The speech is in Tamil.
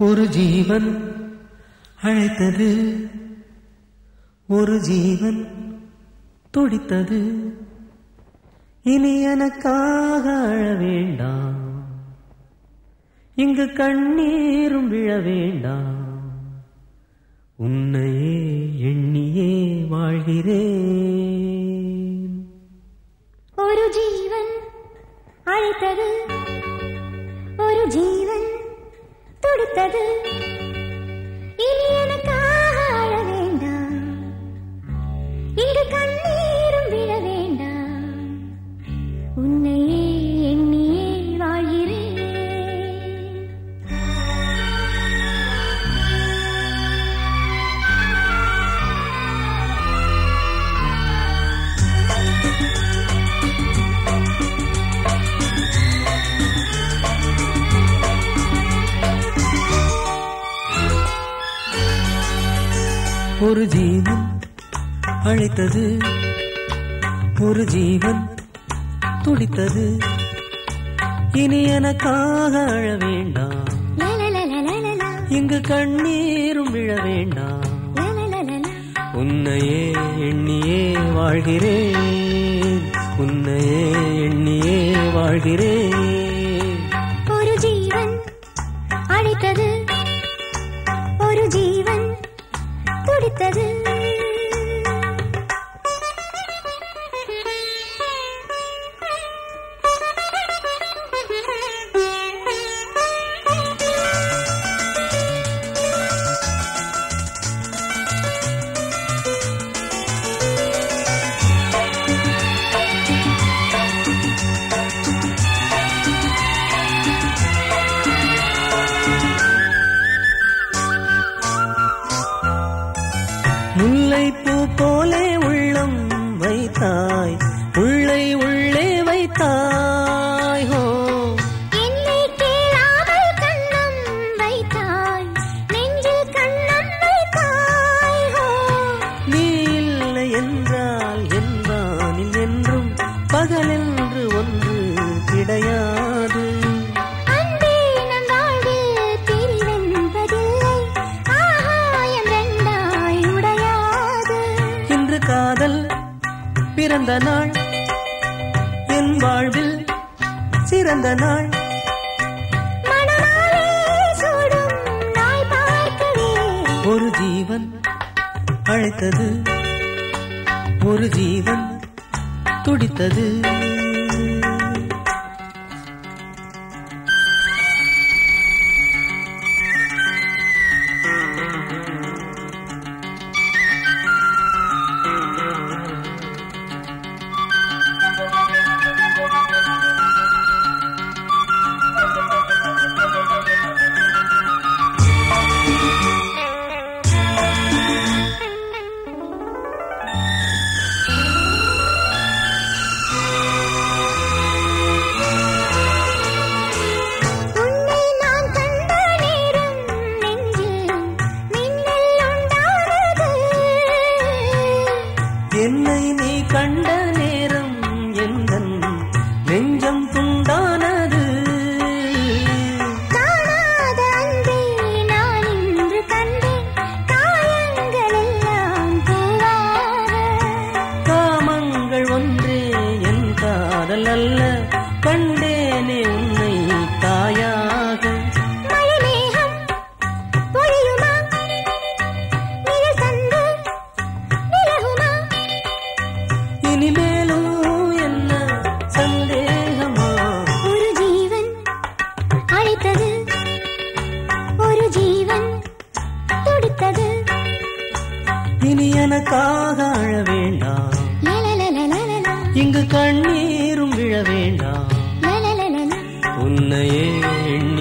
ஒரு ஜீவன் அழைத்தது ஒரு ஜீவன் துடித்தது. இனி எனக்காக அழ வேண்டாம். இங்கு கண்ணீரும் விழ வேண்டாம். உன்னையே எண்ணியே வாழ்கிறேன். கொடுத்தது. இனி எனக்காக அழ வேண்டாம். இங்கு கண்ணீரும் ஒரு ஜீவன் அழைத்தது. ஒரு ஜீவன் துடித்தது. இனி எனக்காக அழ வேண்டாம். இங்கு கண்ணீரும் விழ வேண்டாம். உன்னையே எண்ணியே வாழ்கிறேன். உன்னையே எண்ணியே வாழ்கிறேன். ஒரு ஜீவன் அழைத்தது. துடித்தது காதல் பிறந்த நாள். என் வாழ்வில் சிறந்த நாள். ஒரு ஜீவன் அழைத்தது. ஒரு ஜீவன் துடித்தது. காதல் அல்ல கண்டேனே உன்னை தாயாக. இனிமேலும் என்ன சந்தேகமா? ஒரு ஜீவன் அழைத்தது ஒரு ஜீவன் துடித்தது. இனி எனக்காக அழ வேண்டாம். இங்கு கண்ணீரும் விழ வேண்டாம். உன்னையே வாழ்கிறேன்